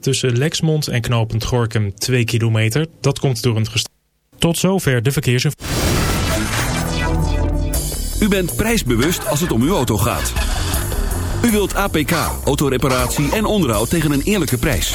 Tussen Lexmond en knooppunt Gorkum 2 kilometer. Dat komt door een gest... Tot zover de verkeersinformatie. U bent prijsbewust als het om uw auto gaat. U wilt APK, autoreparatie en onderhoud tegen een eerlijke prijs.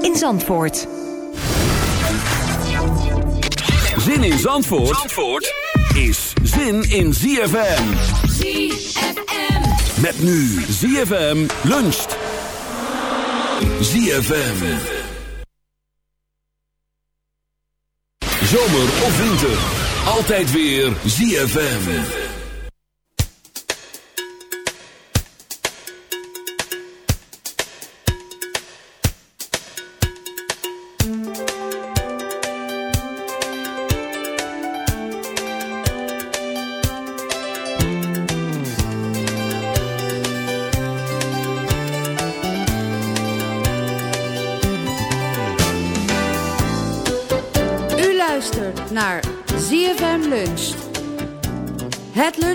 in Zandvoort. Zin in Zandvoort, Zandvoort is zin in ZFM. ZFM. Met nu ZFM luncht. ZFM. Zomer of winter. Altijd weer ZFM.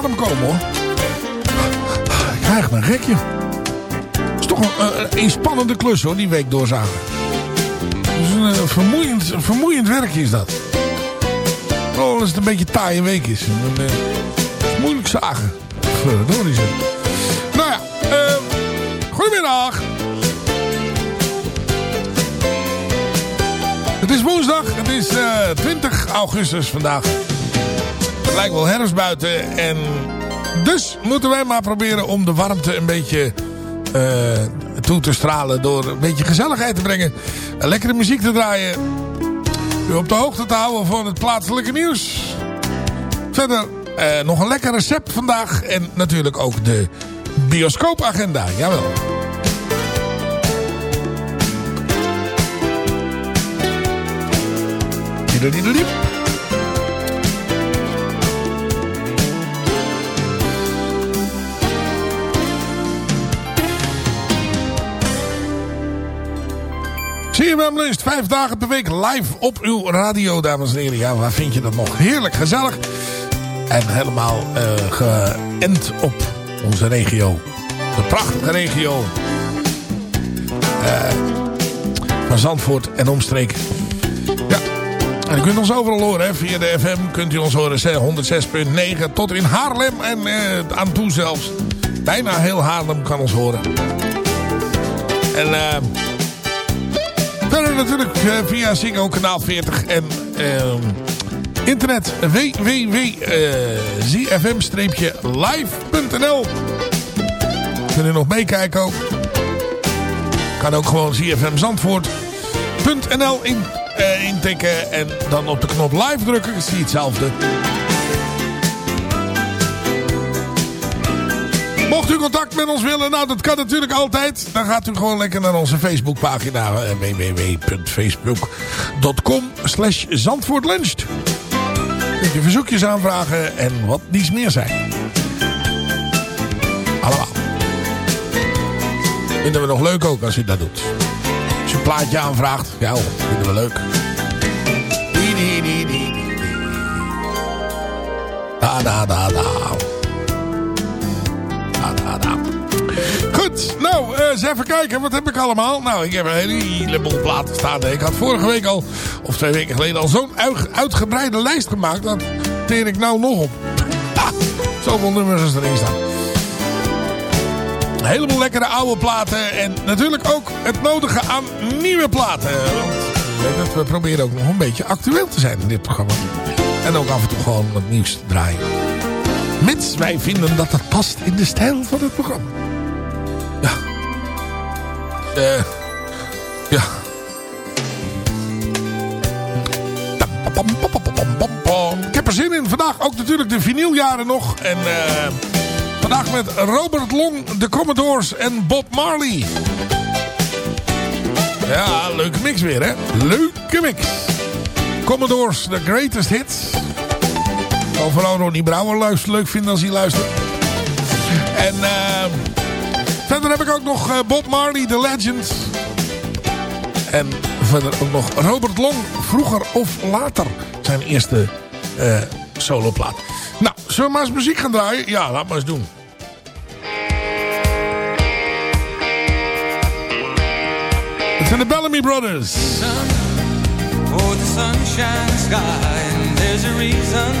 Adem komen hoor. Ik krijg een gekje. Het is toch een, een inspannende klus hoor, die week doorzagen. Is een eh, vermoeiend, een vermoeiend werkje is dat. Oh, als het een beetje taaie week is. Dan, eh, moeilijk zagen. Verdorie zeg. Nou ja, eh, goedemiddag. Het is woensdag, het is eh, 20 augustus vandaag. Het lijkt wel herfst buiten. En dus moeten wij maar proberen om de warmte een beetje eh, toe te stralen. Door een beetje gezelligheid te brengen. En lekkere muziek te draaien. U op de hoogte te houden van het plaatselijke nieuws. Verder eh, nog een lekker recept vandaag. En natuurlijk ook de bioscoopagenda. Jawel. Diddelididdeliep. CFM Lunch, vijf dagen per week live op uw radio, dames en heren. Ja, waar vind je dat nog? Heerlijk, gezellig. En helemaal eh, geënt op onze regio. De prachtige regio. eh, van Zandvoort en omstreken. Ja, en u kunt ons overal horen. Hè. Via de FM kunt u ons horen 106.9 tot in Haarlem en eh, aan toe zelfs. Bijna heel Haarlem kan ons horen. En natuurlijk eh, via Ziggo kanaal 40 en ehm, internet www.zfm-live.nl Kun je nog meekijken ook. Kan ook gewoon zfmzandvoort.nl in, eh, intikken en dan op de knop live drukken. Zie je hetzelfde. Contact met ons willen, nou dat kan natuurlijk altijd. Dan gaat u gewoon lekker naar onze Facebookpagina eh, www.facebook.com slash zandvoortluncht. Kunt je verzoekjes aanvragen en wat niets meer zijn. Allemaal. Vinden we nog leuk ook als u dat doet. Als u een plaatje aanvraagt, ja vinden we leuk. Da, da, da. Da, eens even kijken. Wat heb ik allemaal? Nou, ik heb een heleboel platen staan. Ik had vorige week al, of twee weken geleden, al zo'n uit- uitgebreide lijst gemaakt. Dat teer ik nou nog op. Ha, zoveel nummers als erin staan. Een heleboel lekkere oude platen. En natuurlijk ook het nodige aan nieuwe platen. Want weet het, we proberen ook nog een beetje actueel te zijn in dit programma. En ook af en toe gewoon wat nieuws te draaien. Mits wij vinden dat dat past in de stijl van het programma. Ja. Eh. ja. Ik heb er zin in. Vandaag ook natuurlijk de vinyljaren nog. En eh, vandaag met Robert Long, de Commodores en Bob Marley. Ja, leuke mix weer, hè? Leuke mix. Commodores, the greatest hits. Vooral Ronnie Brouwer luister, leuk vinden als hij luistert. En eh, verder heb ik ook nog eh, Bob Marley, The Legend. En verder ook nog Robert Long, vroeger of later. Zijn eerste eh soloplaat. Nou, zullen we maar eens muziek gaan draaien? Ja, laat maar eens doen. Het zijn de Bellamy Brothers. for the sunshine sky and there's a reason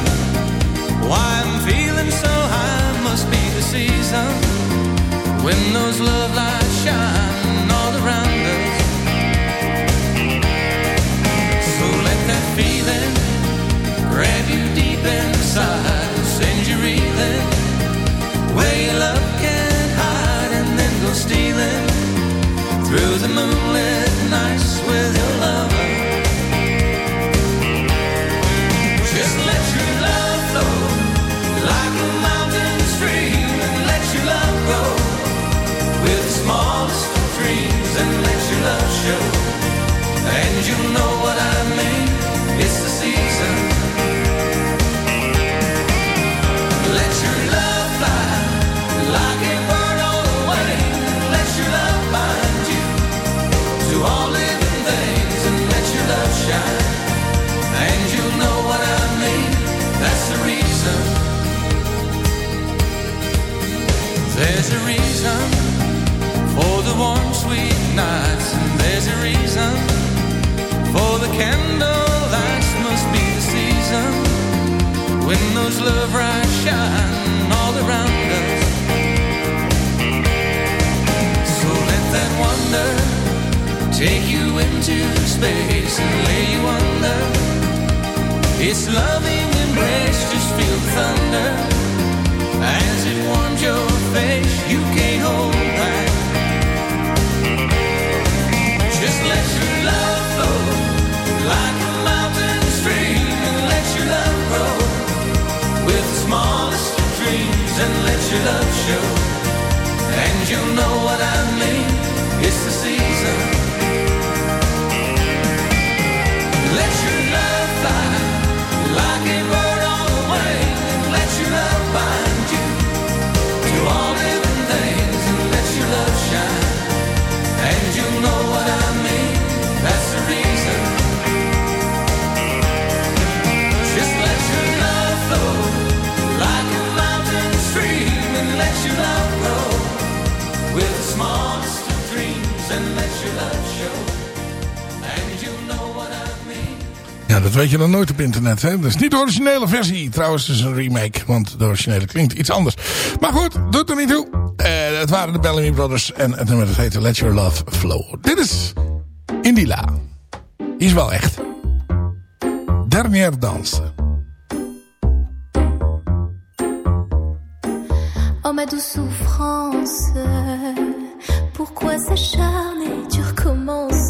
why I'm feeling so high must be the season when those love lights shine weet je dan nooit op internet. Hè? Dat is niet de originele versie. Trouwens, het is een remake. Want de originele klinkt iets anders. Maar goed, doet er niet toe. Eh, het waren de Bellamy Brothers. En het nummer dat heette Let Your Love Flow. Dit is Indila. Die is wel echt. Dernière danse. Oh ma douce souffrance, pourquoi s'acharner, tu recommences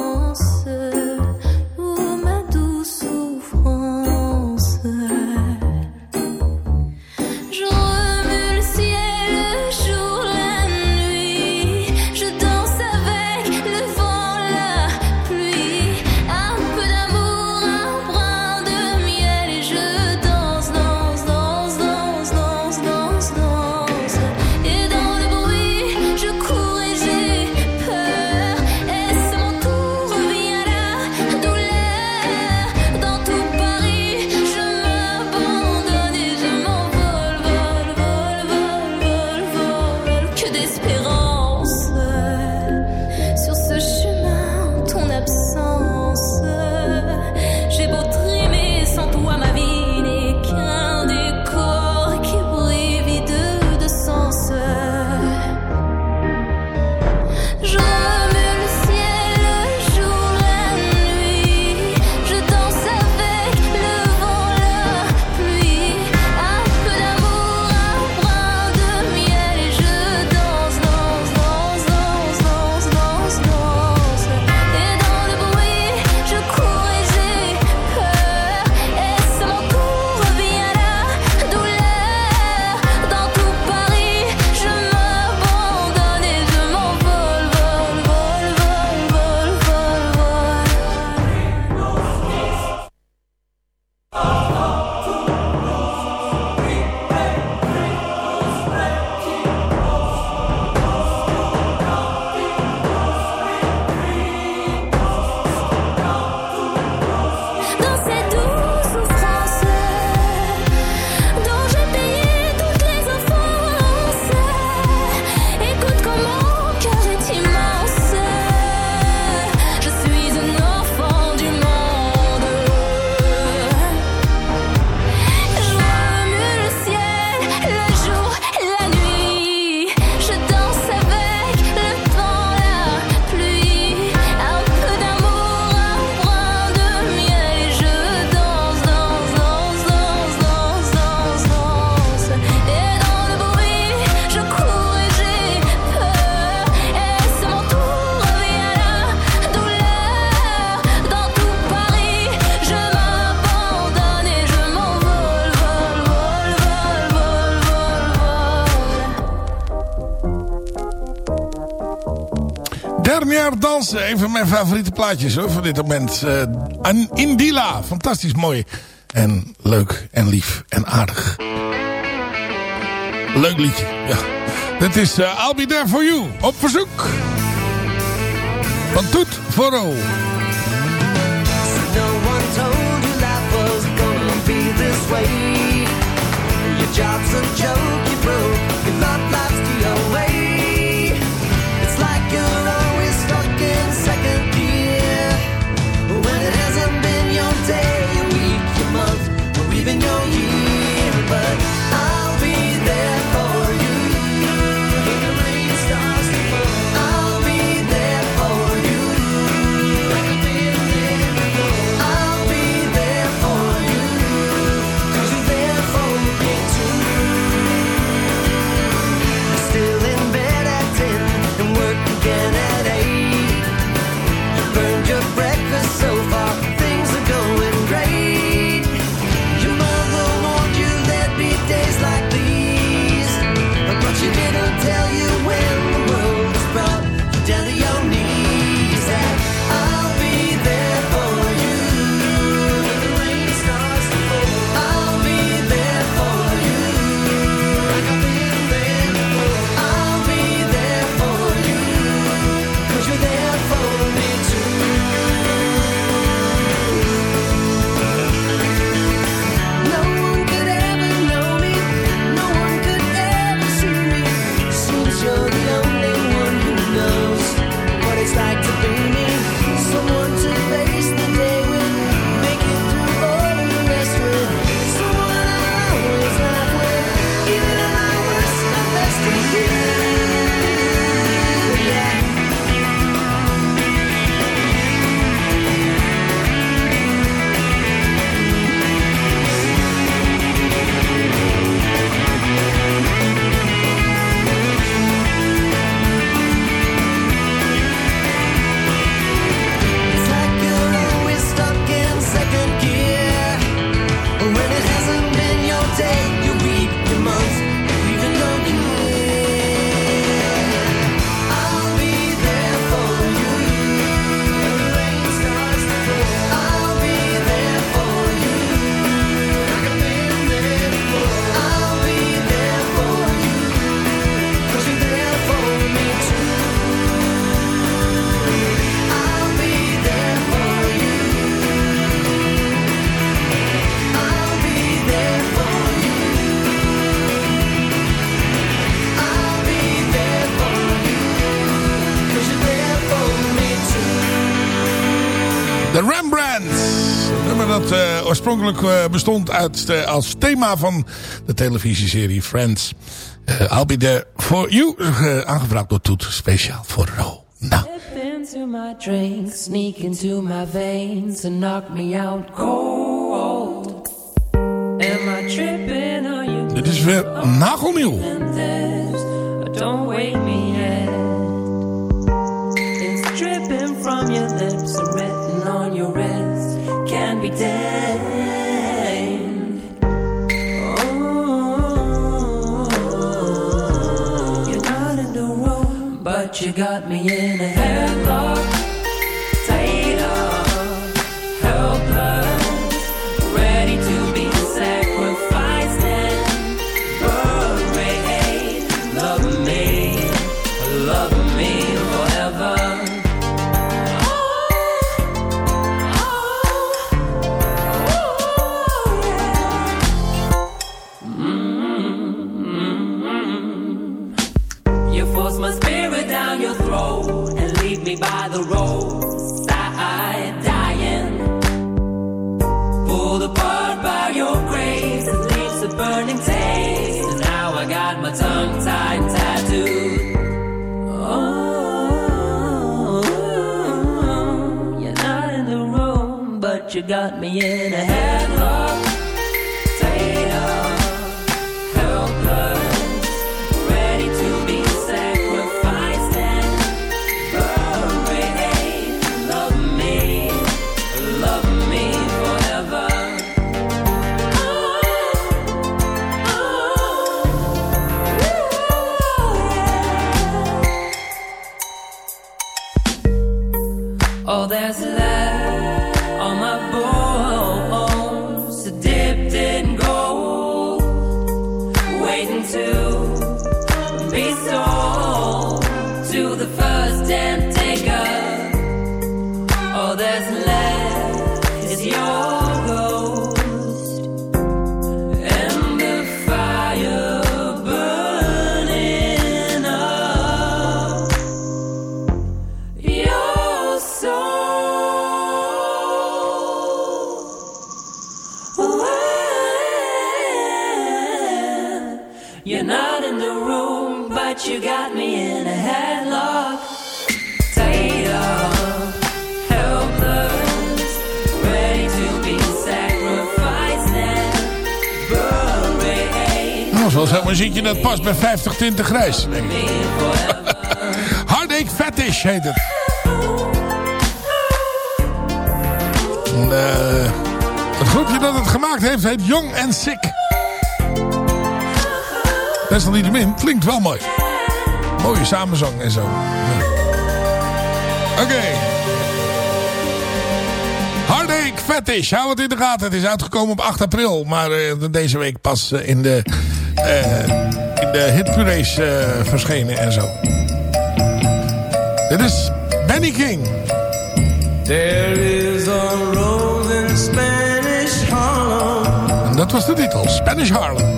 Vol. Dernière danse. Een van mijn favoriete plaatjes hoor, van dit moment. An- Indila. Fantastisch mooi. En leuk en lief en aardig. Leuk liedje. Ja. Dit is eh, I'll Be There For You. Op verzoek. Van Toet. Your job's a joke, oorspronkelijk eh, bestond uit, eh, als thema van de televisieserie Friends. Eh, I'll Be There For You. eh, aangevraagd door Toet. Speciaal voor Ro. Nou. Into my drink, sneak into my veins and knock me out cold. Am I tripping? Are you Dit is weer nagelnieuw. You got me in a headlock. Zoals zo'n muziekje dat past bij 50 tinten grijs. Heartache Fetish heet het. Eh, het groepje dat het gemaakt heeft heet Young and Sick. Desalniettemin, klinkt wel mooi. Mooie samenzang en zo. Oké. Heartache Fetish, hou het in de gaten. Het is uitgekomen op 8 april. Maar eh, deze week pas eh, in de, in de hitpurees eh verschenen en zo. Dit is Benny King. There is a rose in Spanish Harlem. En dat was de titel, Spanish Harlem.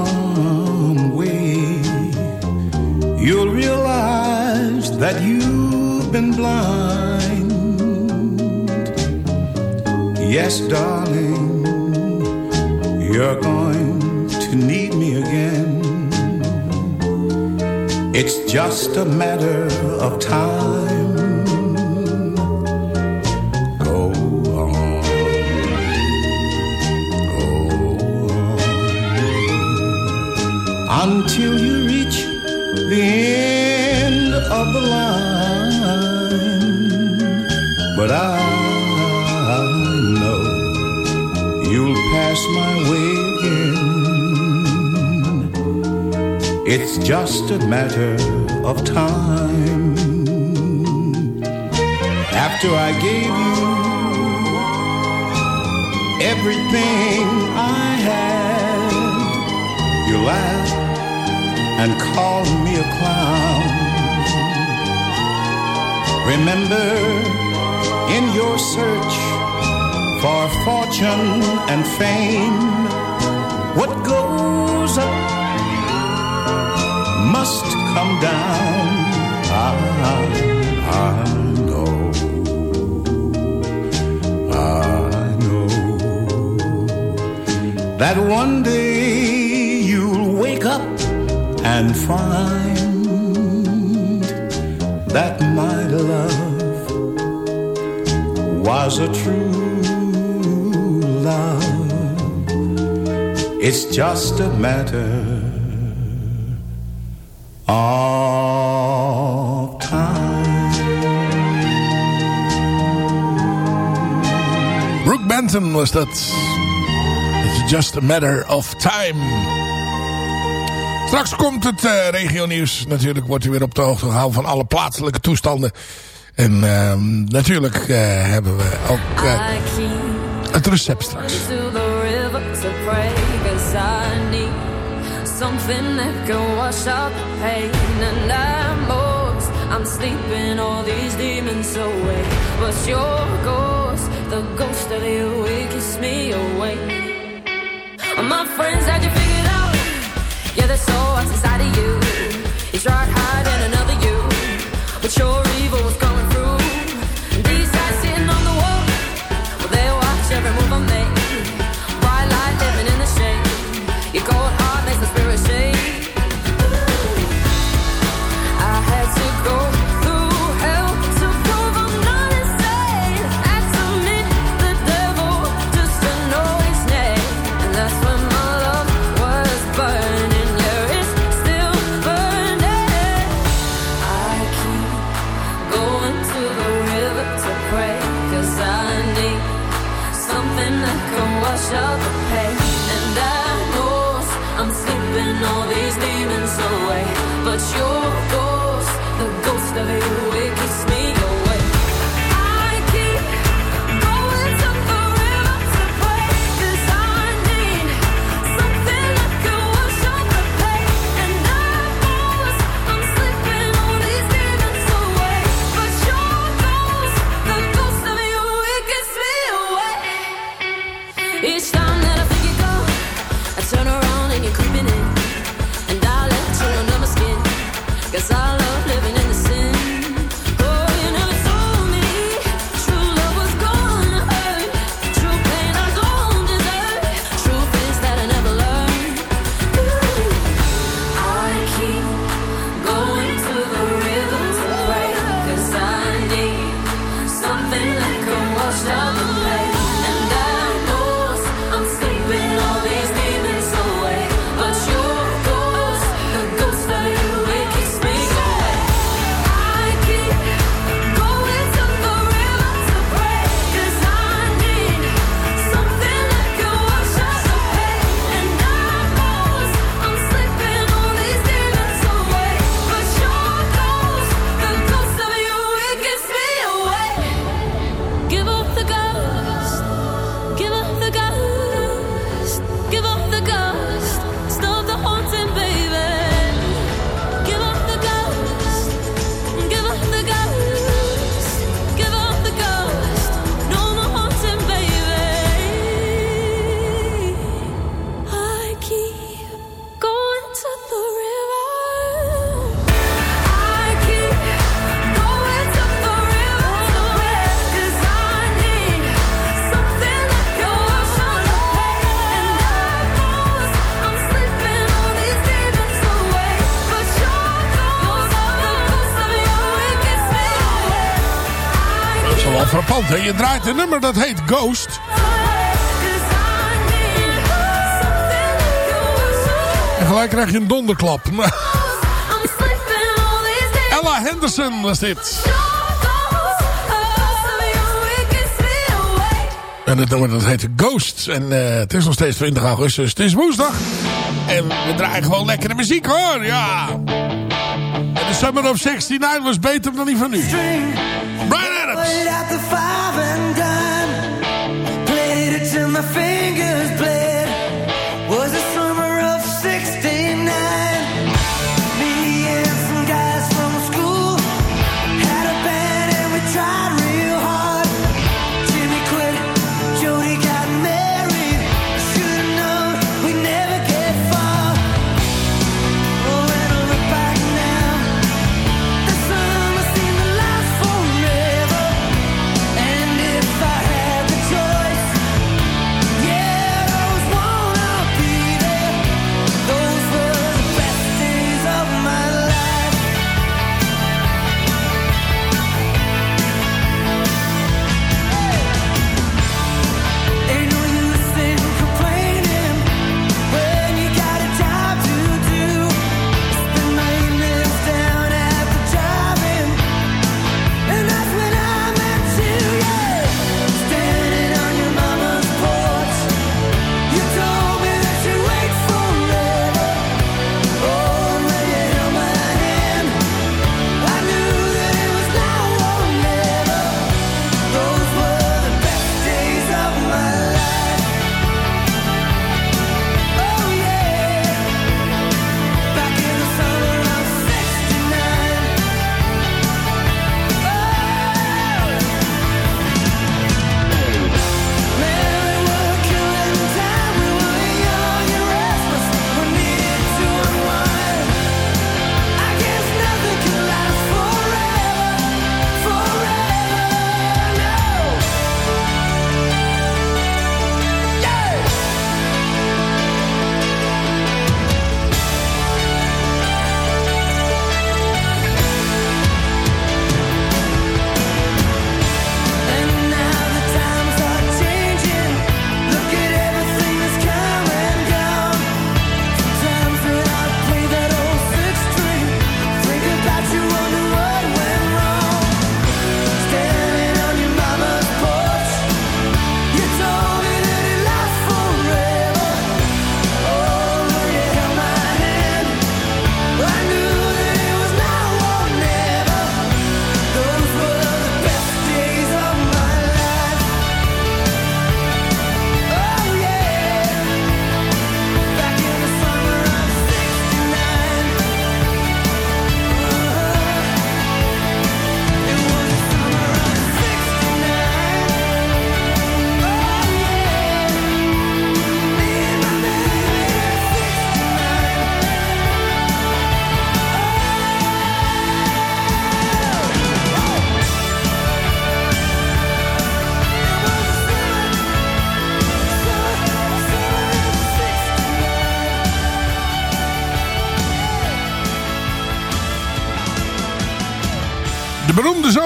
Yes, darling, you're going to need me again. It's just a matter of time. Go on. go on until you It's just a matter of time. After I gave you everything I had, you laughed and called me a clown. Remember, in your search for fortune and fame, what goes must come down. I, I know, I know that one day you'll wake up and find that my love was a true love. It's just a matter was dat. It's just a matter of time. Straks komt het eh regionieuws. Natuurlijk wordt u weer op de hoogte gehouden van alle plaatselijke toestanden. En ehm, natuurlijk eh, hebben we ook eh, het recept straks. something that wash I'm sleeping all these demons away But your ghost, the ghost of you, it keeps me awake. My friends had you figured out. Yeah, there's so what's inside of you. You tried hiding another you. But your And I know I'm slipping all these demons away. But your ghost, the ghost of you, it keeps me. Je draait een nummer dat heet Ghost. En gelijk krijg je een donderklap. Ella Henderson was dit. En het nummer dat heet Ghost. En eh, het is nog steeds 20 augustus. Het is woensdag. En we draaien gewoon lekkere muziek hoor. Ja. En de Summer of 69 was beter dan die van nu.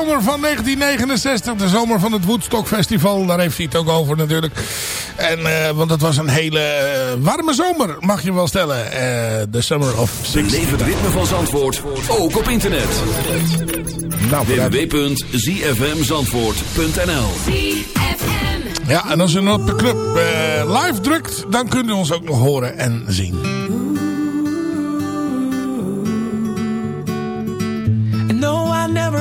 Zomer van 1969. De zomer van het Woodstock Festival. Daar heeft hij het ook over natuurlijk. En, eh, want het was een hele eh, warme zomer, mag je wel stellen. Eh, De Summer of 60. Beleef het ritme van Zandvoort, ook op internet. Nou, www.zfmzandvoort.nl Ja, en als u nog op de club live drukt, dan kunt u ons ook nog horen en zien.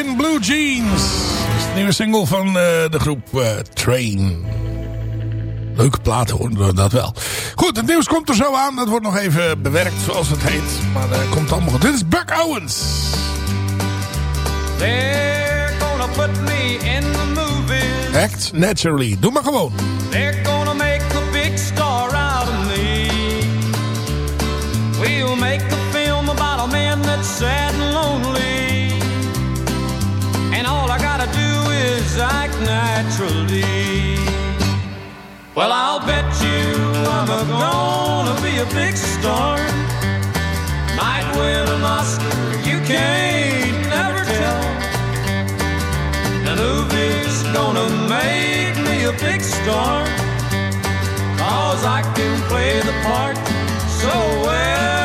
Jeans. Dat is de nieuwe single van eh, de groep eh, Train. Leuke platen hoor, dat wel. Goed, het nieuws komt er zo aan. Dat wordt nog even bewerkt zoals het heet. Maar dat komt allemaal goed. Dit is Buck Owens. They're gonna put me in the movies. Act Naturally. Doe maar gewoon. They're gonna is act naturally. Well, I'll bet you I'm a gonna be a big star. Might win an Oscar, you can't never tell. The movie's gonna make me a big star. Cause I can play the part so well.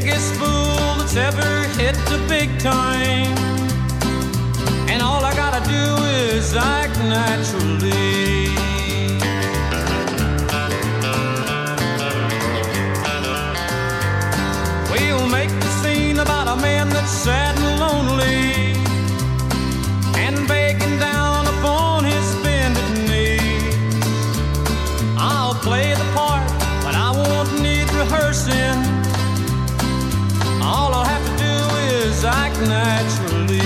Biggest fool that's ever hit the big time. And all I gotta do is act naturally. We'll make the scene about a man that's sad naturally.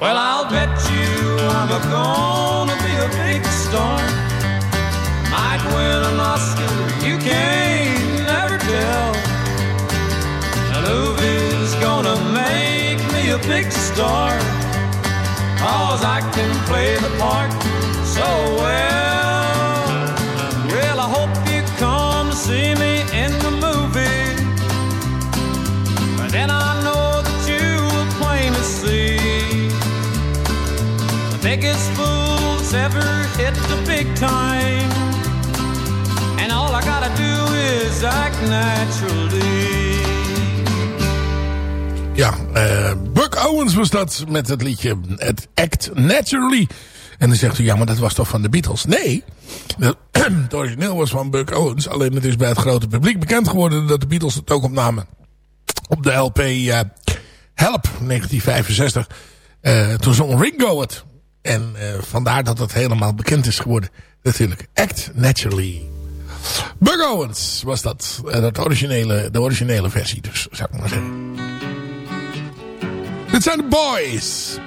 Well, I'll bet you I'm a gonna be a big star. Might win an Oscar, you can't never tell. Movie's gonna make me a big star. Cause I can play the part so well. Time. And all I gotta do is act naturally. Ja, eh, Buck Owens was dat met het liedje het Act Naturally. En dan zegt u, ja, maar dat was toch van de Beatles? Nee, het origineel was van Buck Owens. Alleen het is bij het grote publiek bekend geworden dat de Beatles het ook opnamen. Op de LP eh, Help, 1965. Eh, toen zong Ringo het. En eh, vandaar dat het helemaal bekend is geworden. Natuurlijk, Act Naturally. Buck Owens was dat. Eh, dat originele, de originele versie dus, zou ik maar zeggen. Dit zijn de boys.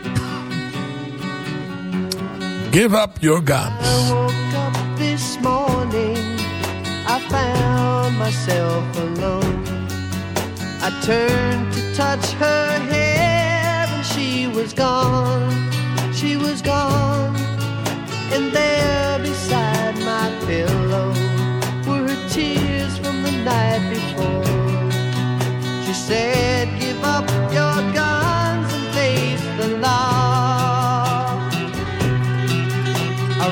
Give up your guns. I woke up this morning, I found myself alone. I turned to touch her hair and she was gone, she was gone. And there beside my pillow were her tears from the night before. She said, give up your guns and face the law. I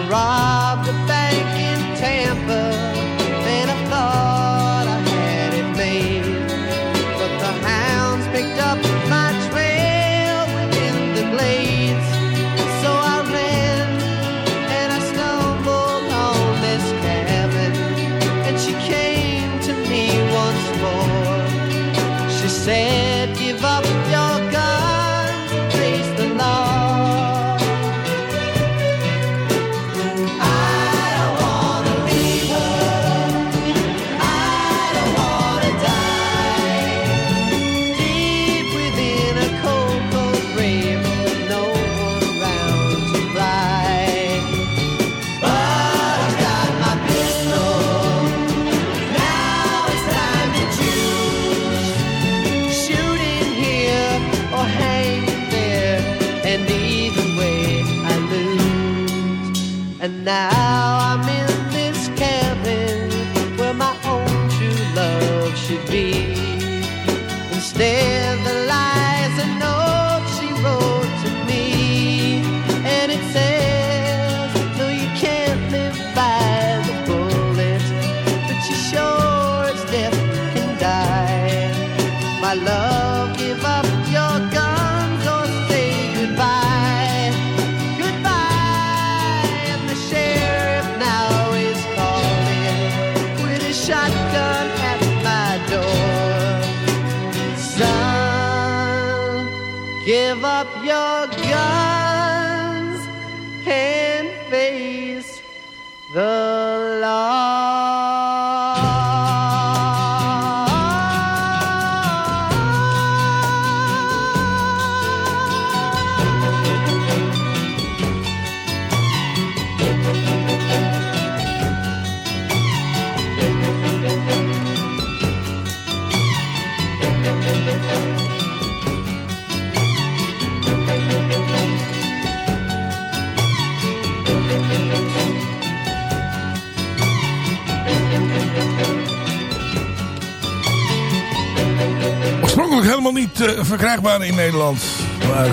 verkrijgbaar in Nederland. Maar...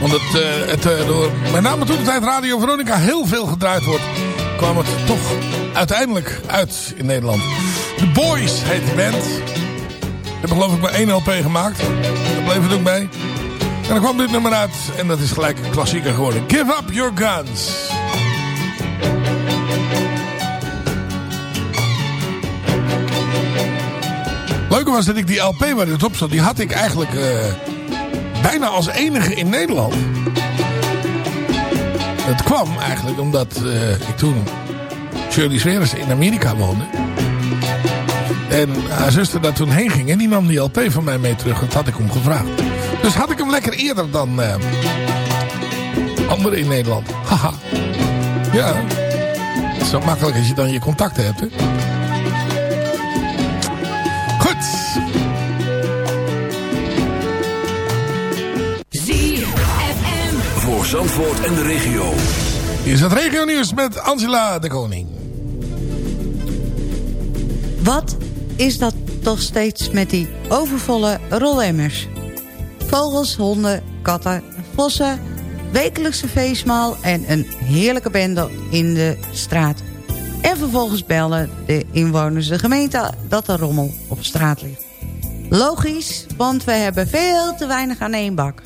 Want het, eh, het eh, door met name toen de tijd Radio Veronica heel veel gedraaid wordt... kwam het toch uiteindelijk uit in Nederland. The Boys heet de band. Hebben geloof ik maar één LP gemaakt. Daar bleef het ook bij. En dan kwam dit nummer uit. En dat is gelijk een klassieker geworden. Give up your guns. Leuke was dat ik die LP waar dit op zat, die had ik eigenlijk eh, bijna als enige in Nederland. Het kwam eigenlijk omdat eh, ik toen Shirley Sweres in Amerika woonde. En haar zuster daar toen heen ging en die nam die LP van mij mee terug. Dat had ik hem gevraagd. Dus had ik hem lekker eerder dan eh, anderen in Nederland. Haha. Ja. Zo makkelijk als je dan je contacten hebt. Hè? Voor Zandvoort en de regio. Hier is het regio nieuws met Angela de Koning. Wat is dat toch steeds met die overvolle rolemmers? Vogels, honden, katten, vossen, wekelijkse feestmaal en een heerlijke bende in de straat. En vervolgens bellen de inwoners de gemeente dat er rommel op straat ligt. Logisch, want we hebben veel te weinig aan één bak.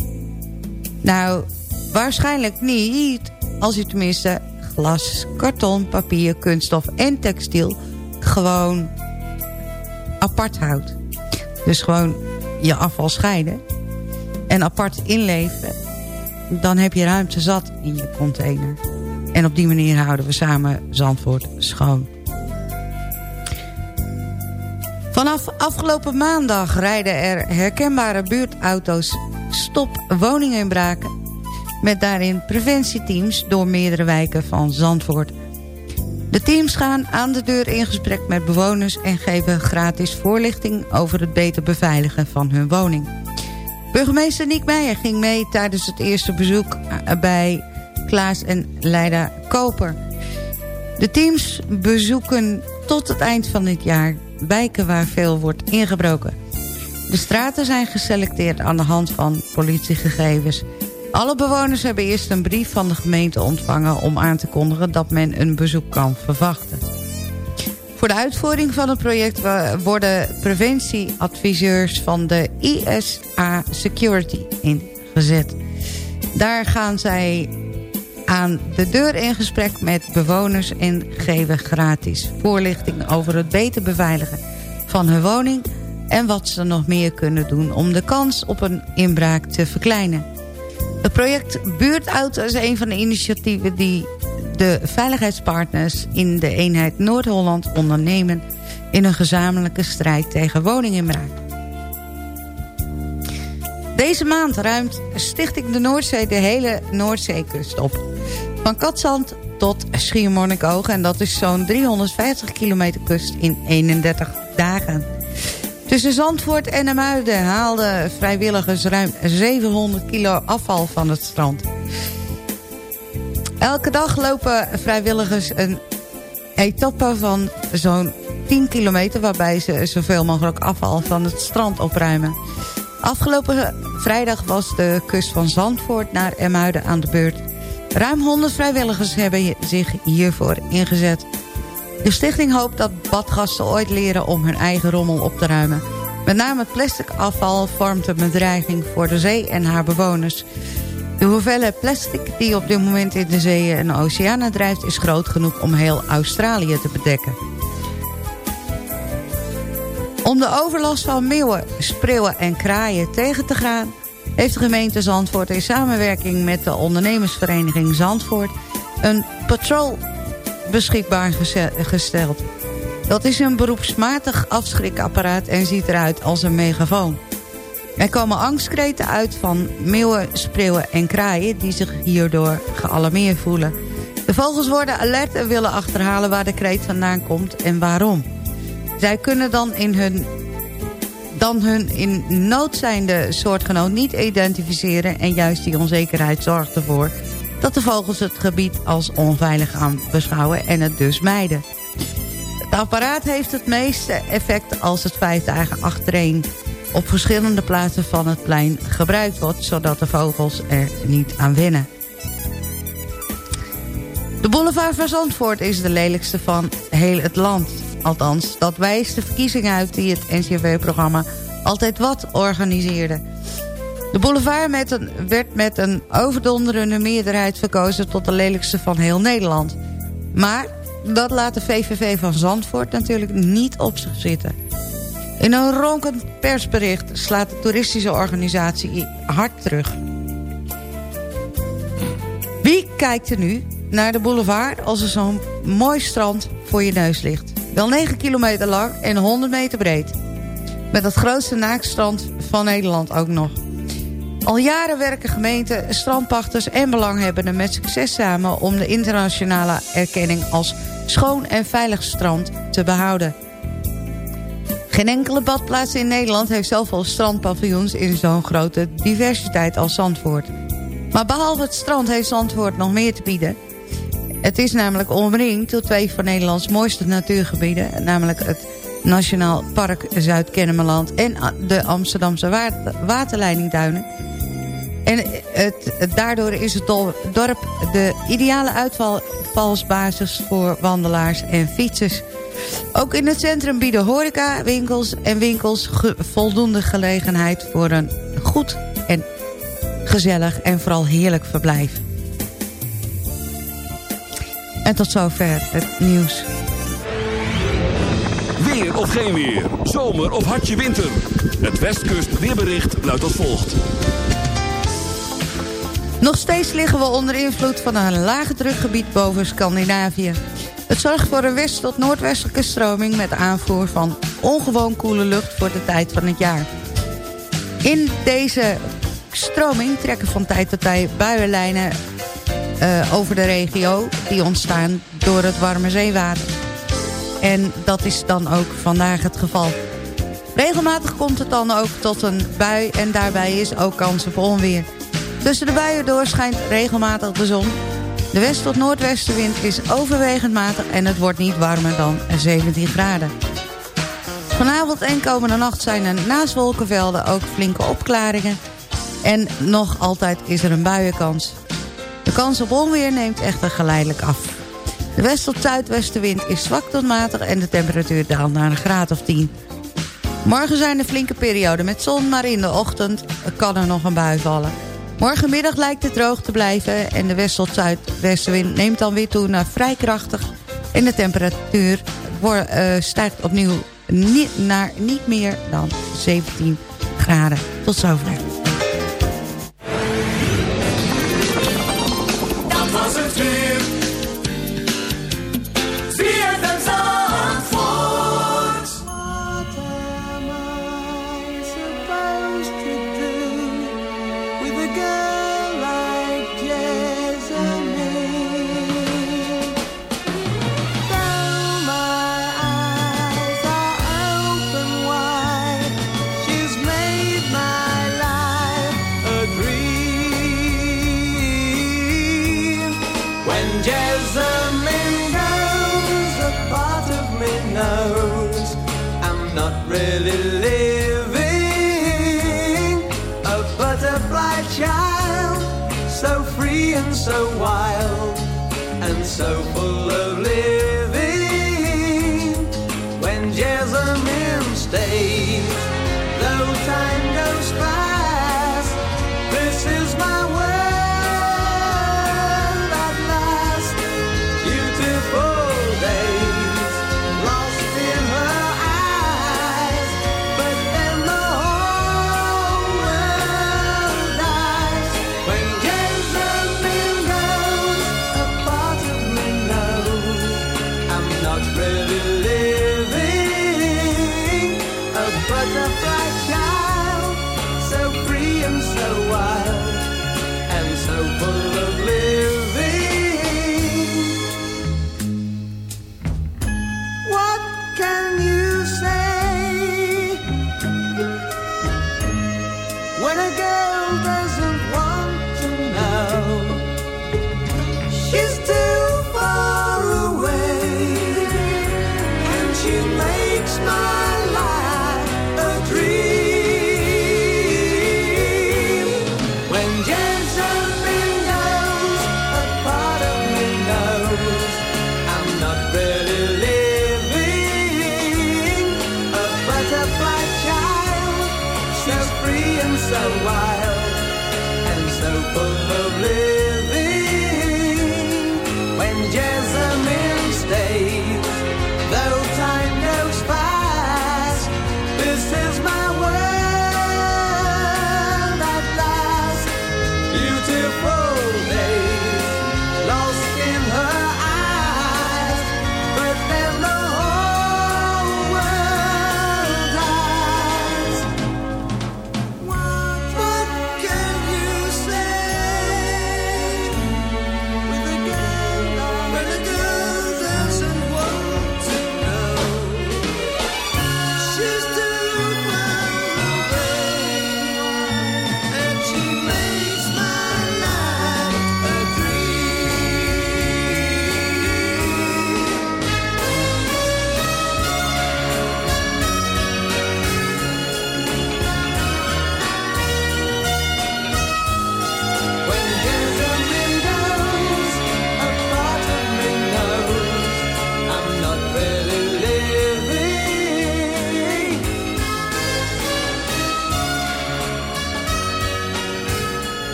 Nou, waarschijnlijk niet als u tenminste glas, karton, papier, kunststof en textiel gewoon apart houdt. Dus gewoon je afval scheiden en apart inleveren. Dan heb je ruimte zat in je container. En op die manier houden we samen Zandvoort schoon. Vanaf afgelopen maandag rijden er herkenbare buurtauto's stop woninginbraken... met daarin preventieteams door meerdere wijken van Zandvoort. De teams gaan aan de deur in gesprek met bewoners... en geven gratis voorlichting over het beter beveiligen van hun woning. Burgemeester Niek Meijer ging mee tijdens het eerste bezoek bij Klaas en Leida Koper. De teams bezoeken tot het eind van dit jaar wijken waar veel wordt ingebroken. De straten zijn geselecteerd aan de hand van politiegegevens. Alle bewoners hebben eerst een brief van de gemeente ontvangen... om aan te kondigen dat men een bezoek kan verwachten. Voor de uitvoering van het project worden preventieadviseurs van de ISA Security ingezet. Daar gaan zij aan de deur in gesprek met bewoners... en geven gratis voorlichting over het beter beveiligen van hun woning... en wat ze nog meer kunnen doen om de kans op een inbraak te verkleinen. Het project Buurtauto is een van de initiatieven die de veiligheidspartners in de eenheid Noord-Holland ondernemen... in een gezamenlijke strijd tegen woninginbraak. Deze maand ruimt Stichting de Noordzee de hele Noordzeekust op. Van Katzand tot Schiermonnikoog. En dat is zo'n 350 kilometer kust in 31 dagen. Tussen Zandvoort en Amuiden haalden vrijwilligers ruim 700 kilo afval van het strand. Elke dag lopen vrijwilligers een etappe van zo'n 10 kilometer... waarbij ze zoveel mogelijk afval van het strand opruimen. Afgelopen vrijdag was de kust van Zandvoort naar Emuiden aan de beurt. Ruim 100 vrijwilligers hebben zich hiervoor ingezet. De stichting hoopt dat badgasten ooit leren om hun eigen rommel op te ruimen. Met name plastic afval vormt een bedreiging voor de zee en haar bewoners. De hoeveelheid plastic die op dit moment in de zeeën en oceanen drijft... is groot genoeg om heel Australië te bedekken. Om de overlast van meeuwen, spreeuwen en kraaien tegen te gaan... heeft de gemeente Zandvoort in samenwerking met de ondernemersvereniging Zandvoort... een patrol beschikbaar gesteld. Dat is een beroepsmatig afschrikapparaat en ziet eruit als een megafoon. Er komen angstkreten uit van meeuwen, spreeuwen en kraaien... die zich hierdoor gealarmeerd voelen. De vogels worden alert en willen achterhalen waar de kreet vandaan komt en waarom. Zij kunnen dan, in hun, dan hun in nood zijnde soortgenoot niet identificeren... en juist die onzekerheid zorgt ervoor dat de vogels het gebied als onveilig gaan beschouwen... en het dus mijden. Het apparaat heeft het meeste effect als het vijf dagen achtereen op verschillende plaatsen van het plein gebruikt wordt... zodat de vogels er niet aan wennen. De boulevard van Zandvoort is de lelijkste van heel het land. Althans, dat wijst de verkiezing uit die het NCV-programma Altijd Wat organiseerde. De boulevard met een, werd met een overdonderende meerderheid verkozen... tot de lelijkste van heel Nederland. Maar dat laat de VVV van Zandvoort natuurlijk niet op zich zitten. In een ronkend persbericht slaat de toeristische organisatie hard terug. Wie kijkt er nu naar de boulevard als er zo'n mooi strand voor je neus ligt? Wel 9 kilometer lang en 100 meter breed. Met het grootste naaktstrand van Nederland ook nog. Al jaren werken gemeenten, strandpachters en belanghebbenden met succes samen... om de internationale erkenning als schoon en veilig strand te behouden. Geen enkele badplaats in Nederland heeft zoveel strandpaviljoens... in zo'n grote diversiteit als Zandvoort. Maar behalve het strand heeft Zandvoort nog meer te bieden. Het is namelijk omringd door twee van Nederlands mooiste natuurgebieden... namelijk het Nationaal Park Zuid-Kennemerland... en de Amsterdamse water- waterleidingduinen... En het, het- daardoor is het dorp de ideale uitvalsbasis voor wandelaars en fietsers. Ook in het centrum bieden horeca, winkels en winkels voldoende gelegenheid voor een goed en gezellig en vooral heerlijk verblijf. En tot zover het nieuws. Weer of geen weer. Zomer of hartje winter. Het Westkust weerbericht luidt als volgt. Nog steeds liggen we onder invloed van een lage drukgebied boven Scandinavië. Het zorgt voor een west- tot noordwestelijke stroming... met aanvoer van ongewoon koele lucht voor de tijd van het jaar. In deze stroming trekken van tijd tot tijd buienlijnen eh, over de regio... die ontstaan door het warme zeewater. En dat is dan ook vandaag het geval. Regelmatig komt het dan ook tot een bui en daarbij is ook kans op onweer. Tussen de buien door schijnt regelmatig de zon. De west- tot noordwestenwind is overwegend matig en het wordt niet warmer dan 17 graden. Vanavond en komende nacht zijn er naast wolkenvelden ook flinke opklaringen. En nog altijd is er een buienkans. De kans op onweer neemt echter geleidelijk af. De west- tot zuidwestenwind is zwak tot matig en de temperatuur daalt naar een graad of 10. Morgen zijn er flinke perioden met zon, maar in de ochtend kan er nog een bui vallen. Morgenmiddag lijkt het droog te blijven en de west- tot zuidwestenwind neemt dan weer toe naar vrij krachtig. En de temperatuur eh, stijgt opnieuw naar niet meer dan 17 graden. Tot zover.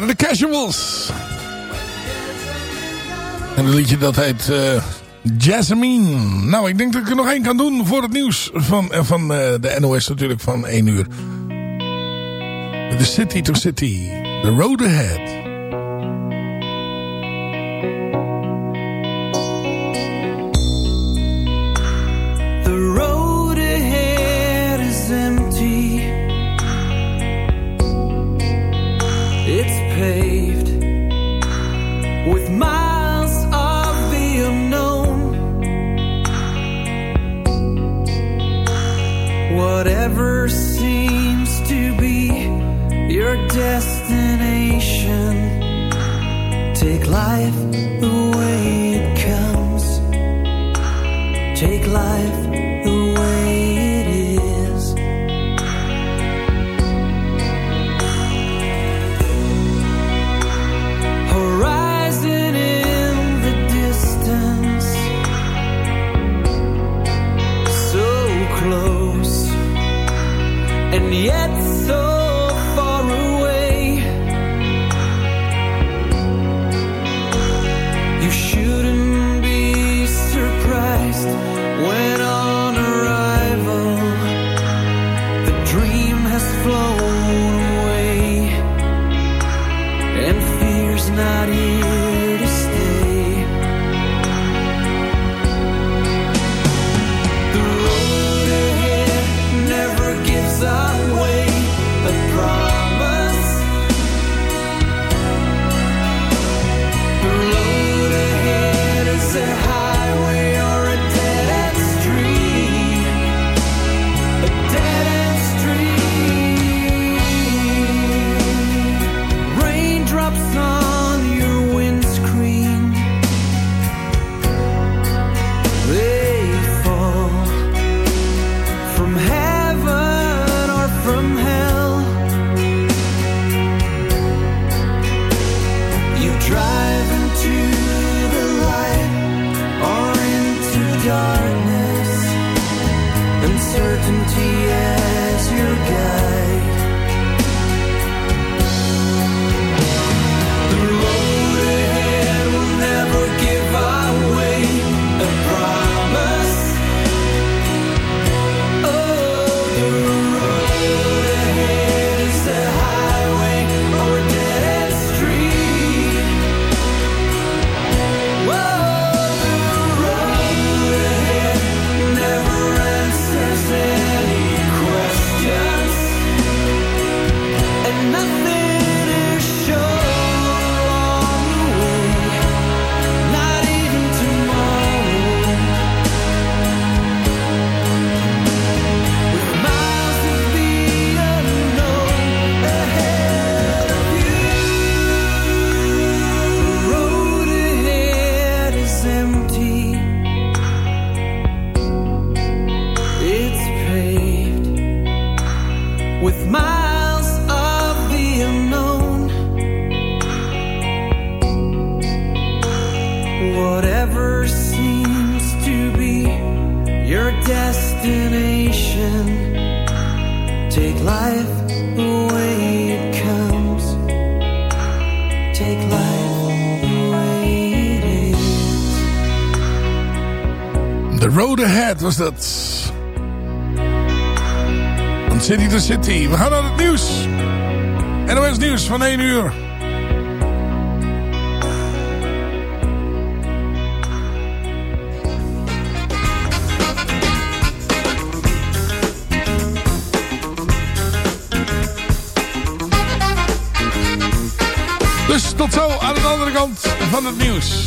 waren de Casuals. En het liedje dat heet uh, Jasmine. Nou, ik denk dat ik er nog één kan doen voor het nieuws van, eh, van eh, de NOS natuurlijk van 1 uur. The City to City. The Road Ahead. close. And yet so was dat. Van City to City. We gaan naar het nieuws. NOS Nieuws van 1 uur. Dus tot zo aan de andere kant van het nieuws.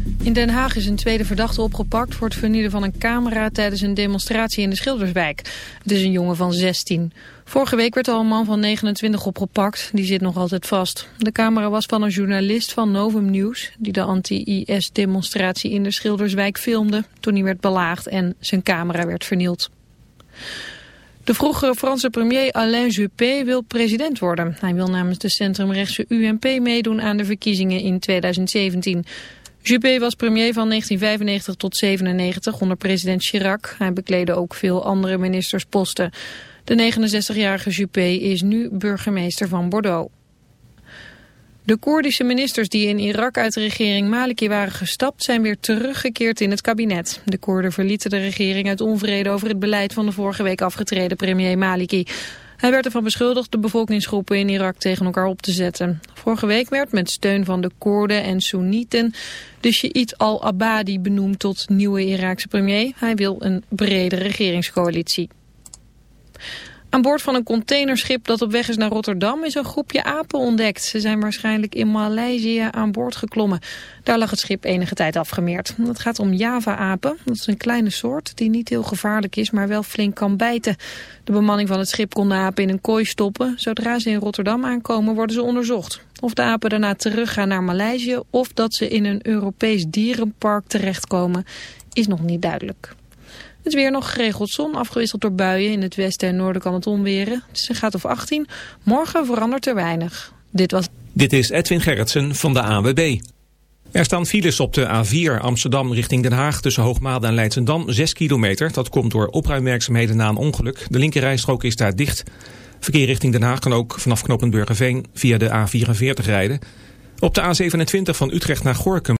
In Den Haag is een tweede verdachte opgepakt voor het vernielen van een camera tijdens een demonstratie in de Schilderswijk. Het is een jongen van 16. Vorige week werd al een man van 29 opgepakt. Die zit nog altijd vast. De camera was van een journalist van Novum News... die de anti-IS-demonstratie in de Schilderswijk filmde... toen hij werd belaagd en zijn camera werd vernield. De vroegere Franse premier Alain Juppé wil president worden. Hij wil namens de centrumrechtse UMP meedoen aan de verkiezingen in 2017. Juppé was premier van 1995 tot 97 onder president Chirac. Hij bekleedde ook veel andere ministersposten. De 69-jarige Juppé is nu burgemeester van Bordeaux. De Koerdische ministers die in Irak uit de regering Maliki waren gestapt... zijn weer teruggekeerd in het kabinet. De Koerden verlieten de regering uit onvrede over het beleid... van de vorige week afgetreden premier Maliki. Hij werd ervan beschuldigd de bevolkingsgroepen in Irak tegen elkaar op te zetten. Vorige week werd met steun van de Koerden en Soenieten... de Shiït al-Abadi benoemd tot nieuwe Iraakse premier. Hij wil een brede regeringscoalitie. Aan boord van een containerschip dat op weg is naar Rotterdam is een groepje apen ontdekt. Ze zijn waarschijnlijk in Maleisië aan boord geklommen. Daar lag het schip enige tijd afgemeerd. Het gaat om Java-apen. Dat is een kleine soort die niet heel gevaarlijk is, maar wel flink kan bijten. De bemanning van het schip kon de apen in een kooi stoppen. Zodra ze in Rotterdam aankomen worden ze onderzocht. Of de apen daarna teruggaan naar Maleisië of dat ze in een Europees dierenpark terechtkomen is nog niet duidelijk. Het weer nog geregeld zon, afgewisseld door buien. In het westen en noorden kan het onweren. Het is een graad of 18. Morgen verandert er weinig. Dit was... Dit is Edwin Gerritsen van de AWB. Er staan files op de A4 Amsterdam richting Den Haag tussen Hoogmade en Leidsendam 6 kilometer. Dat komt door opruimwerkzaamheden na een ongeluk. De linkerrijstrook is daar dicht. Verkeer richting Den Haag kan ook vanaf knooppunt Burgerveen via de A44 rijden. Op de A27 van Utrecht naar Gorkum